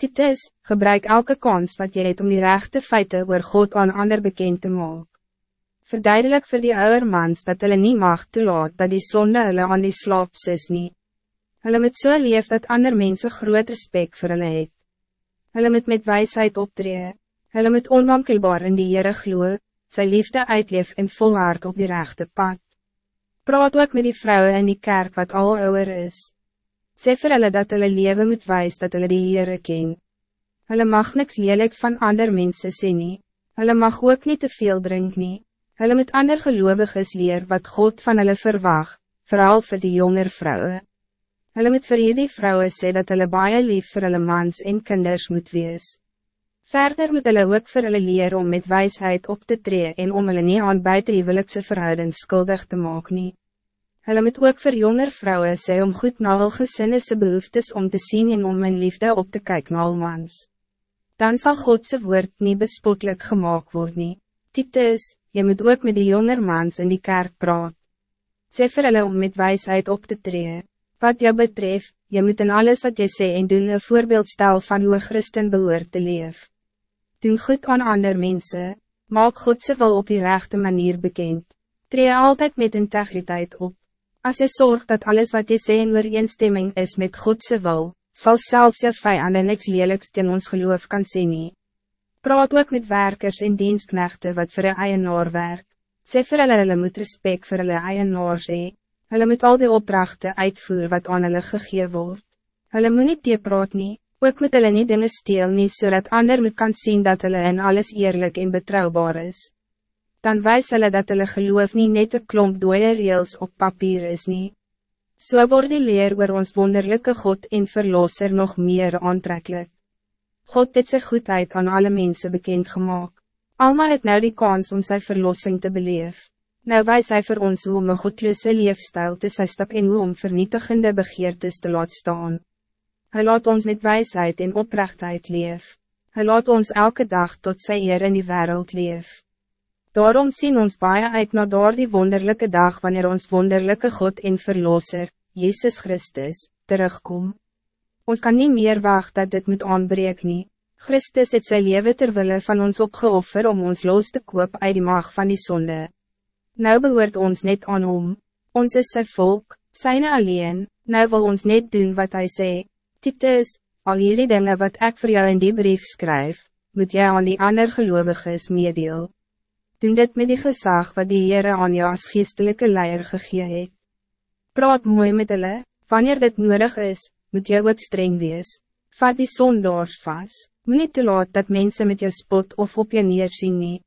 Titus, gebruik elke kans wat je het om die rechte feiten oor God aan ander bekend te maken. Verduidelijk voor die ouder mans dat hulle nie mag toelaat dat die sonde hulle aan die slaap sis nie. Hulle moet so leef dat ander mensen groot respect voor hulle het. Hulle moet met wijsheid optreden. Hulle moet onwankelbaar in die Heere glo, sy liefde uitleef en volhard op die rechte pad. Praat ook met die vrouwen in die kerk wat al ouder is. Sê vir hulle dat hulle leven moet wijs dat hulle die Heere ken. Hulle mag niks lelijks van ander mensen sê nie. Hulle mag ook niet te veel drink nie. Hulle moet ander geloviges leer wat God van hulle verwag, vooral voor die jonger vrouwen. Hulle moet vir die vrouwen sê dat hulle baie lief vir hulle mans en kinders moet wees. Verder moet hulle ook vir hulle leer om met wijsheid op te treden en om hulle nie aan buitenhuwelikse verhoudings skuldig te maak nie. Hulle moet ook voor jonger vrouwen sê om goed na hul gesinnese behoeftes om te zien en om mijn liefde op te kijken na mans. Dan zal Godse woord niet bespotelijk gemaakt worden. Titus, je moet ook met die jonger mans in die kerk praat. Sê vir hulle om met wijsheid op te treden. Wat jou betreft, je moet in alles wat je sê en doen een voorbeeld stel van hoe Christen behoort te leef. Doen goed aan ander mensen, maak Godse wil op die rechte manier bekend. Tree altijd met integriteit op. Als je zorgt dat alles wat je zegt in ooreenstemming is met Godse wil, zal zelfs je vijanden niks lelijks ten ons geloof kan zien. Praat ook met werkers en dienstknechten wat voor een eienaar werk. Sê vir hulle hulle moet respect voor hulle eienaar sê. Hulle moet al die opdrachten uitvoer wat aan hulle gegee word. Hulle moet niet die praat nie, ook moet hulle nie dinge steel nie, zodat ander moet kan zien dat hulle in alles eerlijk en betrouwbaar is dan wijs hulle dat hulle geloof niet net een klomp dooie reels op papier is nie. So word die leer oor ons wonderlijke God en Verlosser nog meer aantrekkelijk. God het sy goedheid aan alle mensen bekend gemaakt. Alma het nou die kans om zijn verlossing te beleef. Nou wijs hij voor ons hoe om een godloose leefstijl te sy stap en hoe om vernietigende begeertes te laat staan. Hij laat ons met wijsheid en oprechtheid leef. Hij laat ons elke dag tot sy eer in die wereld leef. Daarom zien ons baie uit na daar die wonderlijke dag wanneer ons wonderlijke God en Verlosser, Jezus Christus, terugkom. Ons kan niet meer wachten dat dit moet aanbreek nie. Christus het sy leven terwille van ons opgeoffer om ons los te koop uit die mag van die zonde. Nou behoort ons net aan om. Ons is sy volk, syne alleen, nou wil ons net doen wat hij sê. Titus, al jullie dingen wat ik voor jou in die brief schrijf, moet jij aan die ander geloviges meedeel doen dit met die gezag wat die Heere aan jou as geestelike leier gegee het. Praat mooi met hulle, wanneer dit nodig is, moet jy ook streng wees. Vat die sondaars vast, moet niet toelaat dat mensen met jou spot of op je neerzien nie.